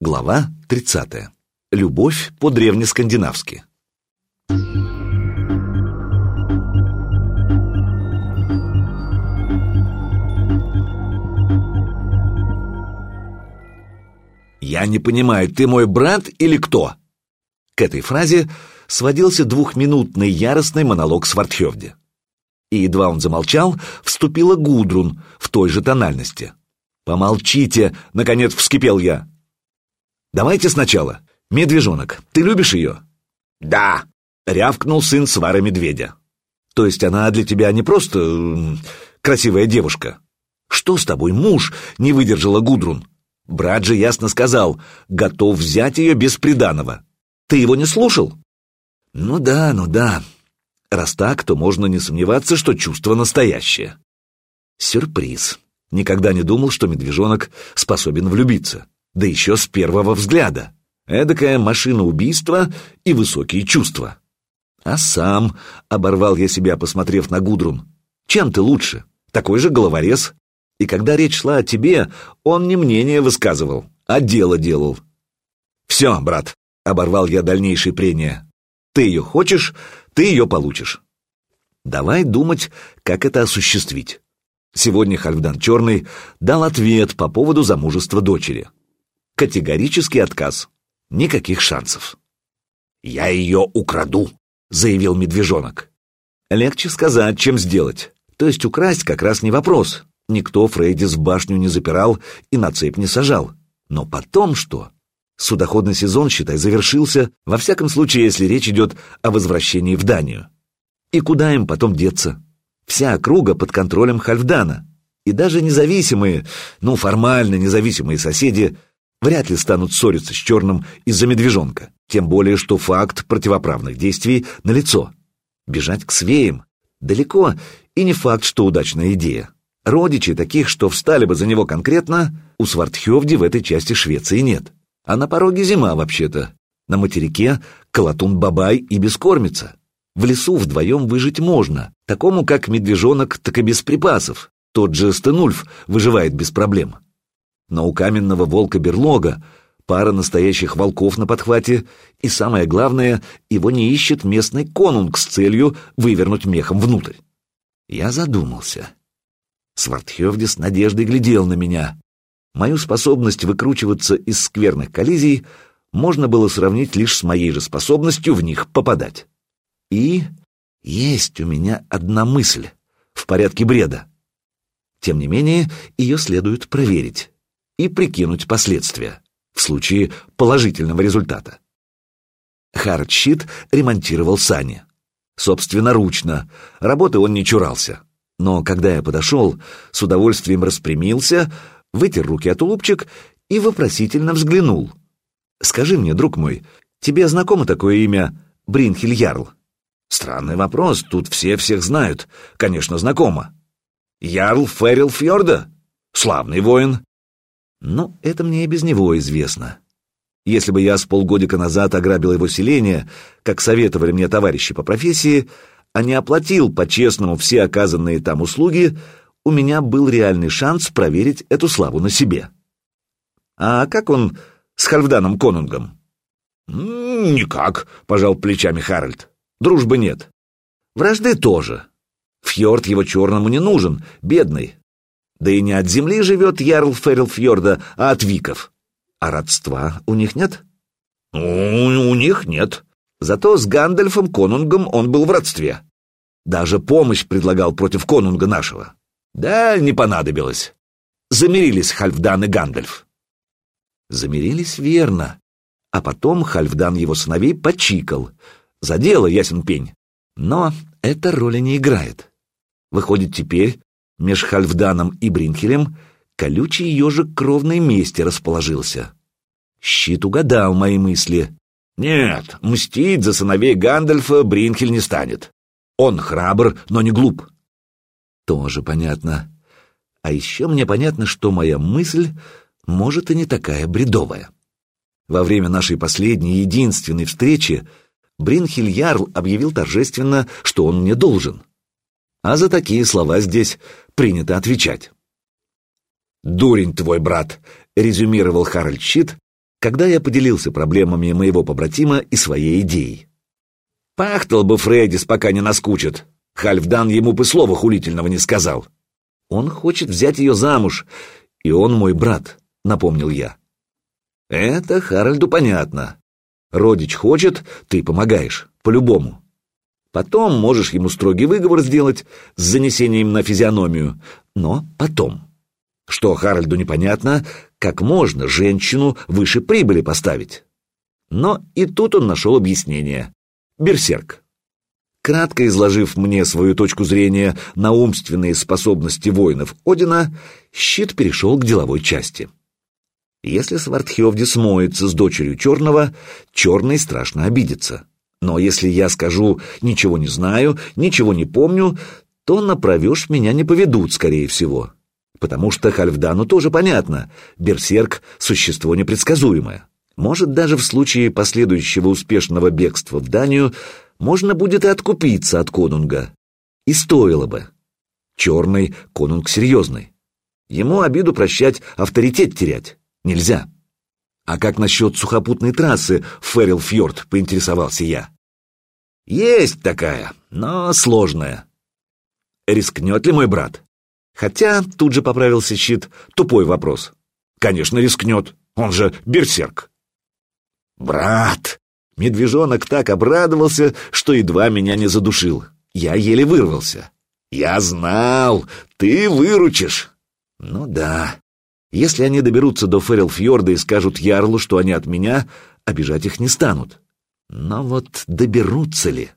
Глава 30. Любовь по-древнескандинавски. «Я не понимаю, ты мой брат или кто?» К этой фразе сводился двухминутный яростный монолог Свартхевде. И едва он замолчал, вступила Гудрун в той же тональности. «Помолчите!» — наконец вскипел я. Давайте сначала. Медвежонок, ты любишь ее? Да, рявкнул сын свара медведя. То есть она для тебя не просто красивая девушка. Что с тобой, муж? Не выдержала Гудрун. Брат же ясно сказал, готов взять ее без приданого. Ты его не слушал? Ну да, ну да. Раз так, то можно не сомневаться, что чувство настоящее. Сюрприз. Никогда не думал, что медвежонок способен влюбиться да еще с первого взгляда. Эдакая машина убийства и высокие чувства. А сам, — оборвал я себя, посмотрев на Гудрун, — чем ты лучше? Такой же головорез. И когда речь шла о тебе, он не мнение высказывал, а дело делал. Все, брат, — оборвал я дальнейшее прения. Ты ее хочешь, ты ее получишь. Давай думать, как это осуществить. Сегодня Хальфдан Черный дал ответ по поводу замужества дочери. Категорический отказ. Никаких шансов. «Я ее украду», — заявил медвежонок. Легче сказать, чем сделать. То есть украсть как раз не вопрос. Никто Фрейдис башню не запирал и на цепь не сажал. Но потом что? Судоходный сезон, считай, завершился, во всяком случае, если речь идет о возвращении в Данию. И куда им потом деться? Вся округа под контролем Хальфдана. И даже независимые, ну, формально независимые соседи вряд ли станут ссориться с Черным из-за медвежонка, тем более что факт противоправных действий налицо. Бежать к свеям далеко, и не факт, что удачная идея. Родичей таких, что встали бы за него конкретно, у Свартхевди в этой части Швеции нет. А на пороге зима вообще-то. На материке колотун-бабай и бескормица. В лесу вдвоем выжить можно, такому как медвежонок, так и без припасов. Тот же Стенульф выживает без проблем. Но у каменного волка берлога пара настоящих волков на подхвате, и самое главное, его не ищет местный конунг с целью вывернуть мехом внутрь. Я задумался. Свартхевди с надеждой глядел на меня. Мою способность выкручиваться из скверных коллизий можно было сравнить лишь с моей же способностью в них попадать. И есть у меня одна мысль в порядке бреда. Тем не менее, ее следует проверить и прикинуть последствия в случае положительного результата. Хардщит ремонтировал сани. Собственноручно, работы он не чурался. Но когда я подошел, с удовольствием распрямился, вытер руки от улыбчик и вопросительно взглянул. «Скажи мне, друг мой, тебе знакомо такое имя Бринхель Ярл?» «Странный вопрос, тут все всех знают. Конечно, знакомо. Ярл Феррил Фьорда? Славный воин, но это мне и без него известно. Если бы я с полгодика назад ограбил его селение, как советовали мне товарищи по профессии, а не оплатил по-честному все оказанные там услуги, у меня был реальный шанс проверить эту славу на себе. А как он с Хальфданом Конунгом? «Никак», — пожал плечами Харальд. «Дружбы нет. Вражды тоже. Фьорд его черному не нужен, бедный. Да и не от земли живет Ярл Феррилфьорда, а от виков. А родства у них нет? У, у них нет. Зато с Гандальфом Конунгом он был в родстве. Даже помощь предлагал против Конунга нашего. Да, не понадобилось. Замирились Хальфдан и Гандальф. Замирились верно. А потом Хальфдан его сыновей почикал. За дело, ясен пень. Но это роли не играет. Выходит, теперь Меж Хальфданом и Бринхелем колючий ежик кровной мести расположился. Щит угадал мои мысли. Нет, мстить за сыновей Гандальфа Бринхель не станет. Он храбр, но не глуп. Тоже понятно. А еще мне понятно, что моя мысль может и не такая бредовая. Во время нашей последней единственной встречи Бринхель Ярл объявил торжественно, что он мне должен. А за такие слова здесь принято отвечать. «Дурень твой брат», — резюмировал Харальд Щит, когда я поделился проблемами моего побратима и своей идеей. «Пахтал бы Фрейдис, пока не наскучит. Хальфдан ему бы слова хулительного не сказал». «Он хочет взять ее замуж, и он мой брат», — напомнил я. «Это Харальду понятно. Родич хочет, ты помогаешь, по-любому. Потом можешь ему строгий выговор сделать с занесением на физиономию, но потом. Что Харальду непонятно, как можно женщину выше прибыли поставить. Но и тут он нашел объяснение. Берсерк. Кратко изложив мне свою точку зрения на умственные способности воинов Одина, щит перешел к деловой части. Если Свардхевди смоется с дочерью Черного, Черный страшно обидится. Но если я скажу «ничего не знаю», «ничего не помню», то на меня не поведут, скорее всего. Потому что Хальфдану тоже понятно, берсерк — существо непредсказуемое. Может, даже в случае последующего успешного бегства в Данию можно будет и откупиться от конунга. И стоило бы. Черный — конунг серьезный. Ему обиду прощать, авторитет терять. Нельзя. А как насчет сухопутной трассы в Феррилфьорд, поинтересовался я. Есть такая, но сложная. Рискнет ли мой брат? Хотя, тут же поправился щит, тупой вопрос. Конечно, рискнет, он же берсерк. Брат! Медвежонок так обрадовался, что едва меня не задушил. Я еле вырвался. Я знал, ты выручишь. Ну да. Если они доберутся до Феррилфьорда и скажут Ярлу, что они от меня, обижать их не станут. Но вот доберутся ли?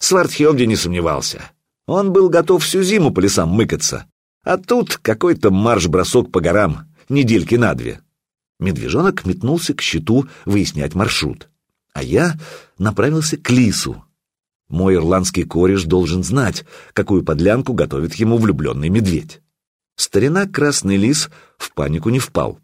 Свардхевди не сомневался. Он был готов всю зиму по лесам мыкаться. А тут какой-то марш-бросок по горам, недельки на две. Медвежонок метнулся к щиту выяснять маршрут. А я направился к лису. Мой ирландский кореш должен знать, какую подлянку готовит ему влюбленный медведь. Старина Красный Лис в панику не впал.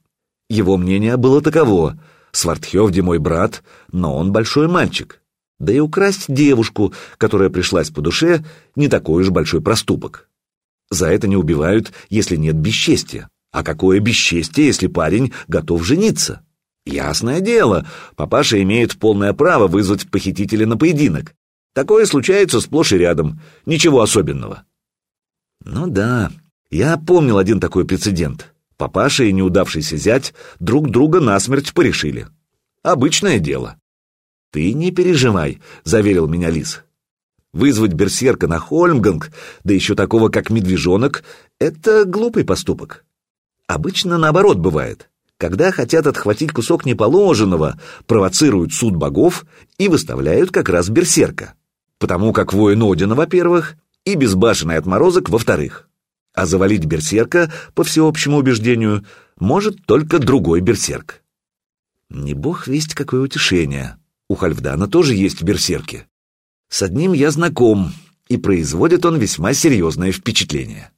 Его мнение было таково. Свартхевди мой брат, но он большой мальчик. Да и украсть девушку, которая пришлась по душе, не такой уж большой проступок. За это не убивают, если нет бесчестия. А какое бесчестие, если парень готов жениться? Ясное дело, папаша имеет полное право вызвать похитителя на поединок. Такое случается сплошь и рядом, ничего особенного. Ну да, я помнил один такой прецедент. Папаша и неудавшийся зять друг друга насмерть порешили. Обычное дело. «Ты не переживай», — заверил меня Лис. «Вызвать берсерка на Хольмганг, да еще такого, как медвежонок, — это глупый поступок. Обычно наоборот бывает. Когда хотят отхватить кусок неположенного, провоцируют суд богов и выставляют как раз берсерка. Потому как воин Одина, во-первых, и безбашенный отморозок, во-вторых. А завалить берсерка, по всеобщему убеждению, может только другой берсерк. Не бог весть какое утешение. У Хальфдана тоже есть берсерки. С одним я знаком, и производит он весьма серьезное впечатление.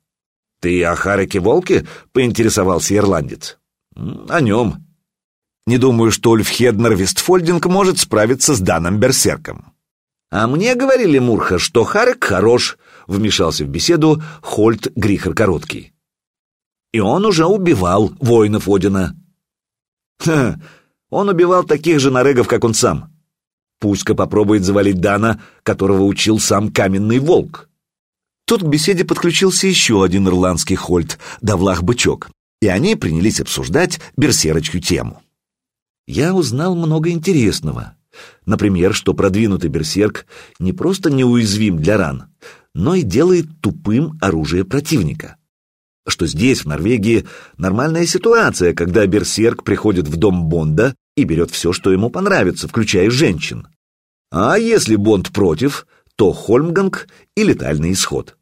«Ты о Хареке Волке?» — поинтересовался ирландец. «О нем. Не думаю, что Ульф Хеднер Вестфольдинг может справиться с данным берсерком». «А мне говорили, Мурха, что Харек хорош», — вмешался в беседу Хольт Грихер Короткий. «И он уже убивал воинов Одина». «Ха, он убивал таких же нарегов, как он сам. Пусть-ка попробует завалить Дана, которого учил сам каменный волк. Тут к беседе подключился еще один ирландский хольт, Давлах Бычок, и они принялись обсуждать берсерочью тему. Я узнал много интересного. Например, что продвинутый берсерк не просто неуязвим для ран, но и делает тупым оружие противника. Что здесь, в Норвегии, нормальная ситуация, когда берсерк приходит в дом Бонда и берет все, что ему понравится, включая женщин. А если Бонд против, то Хольмганг и летальный исход.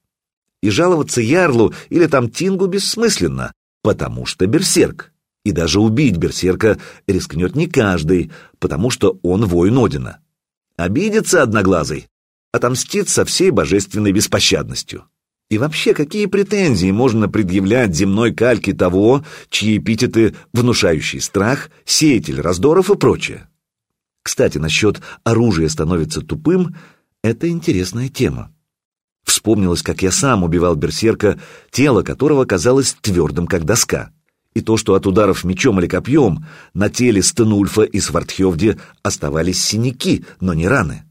И жаловаться Ярлу или там Тингу бессмысленно, потому что берсерк. И даже убить берсерка рискнет не каждый, потому что он воин Одина. Обидится одноглазый, отомстит со всей божественной беспощадностью. И вообще, какие претензии можно предъявлять земной кальке того, чьи эпитеты «внушающий страх», «сеятель раздоров» и прочее? Кстати, насчет «оружия становится тупым» — это интересная тема. Вспомнилось, как я сам убивал берсерка, тело которого казалось твердым, как доска. и то, что от ударов мечом или копьем на теле Стенульфа и Свардхевде оставались синяки, но не раны.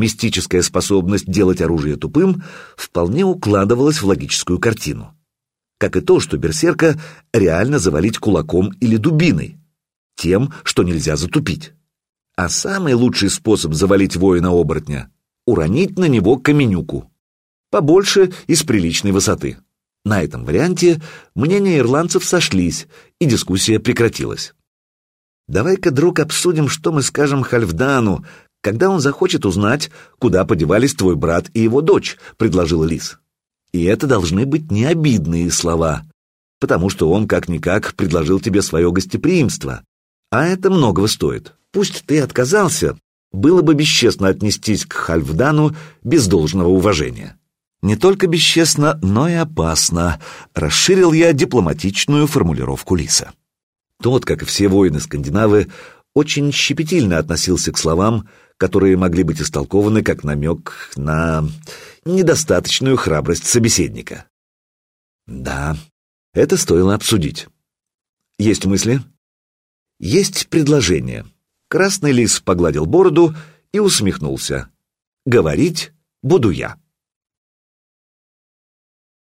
Мистическая способность делать оружие тупым вполне укладывалась в логическую картину. Как и то, что берсерка реально завалить кулаком или дубиной, тем, что нельзя затупить. А самый лучший способ завалить воина-оборотня — уронить на него каменюку. Побольше и с приличной высоты. На этом варианте мнения ирландцев сошлись, и дискуссия прекратилась. «Давай-ка, друг, обсудим, что мы скажем Хальфдану, когда он захочет узнать, куда подевались твой брат и его дочь», — предложила Лис. «И это должны быть необидные слова, потому что он как-никак предложил тебе свое гостеприимство, а это многого стоит. Пусть ты отказался, было бы бесчестно отнестись к Хальфдану без должного уважения». Не только бесчестно, но и опасно, расширил я дипломатичную формулировку Лиса. Тот, как и все воины-скандинавы, очень щепетильно относился к словам, которые могли быть истолкованы как намек на недостаточную храбрость собеседника. Да, это стоило обсудить. Есть мысли? Есть предложение. Красный лис погладил бороду и усмехнулся. Говорить буду я.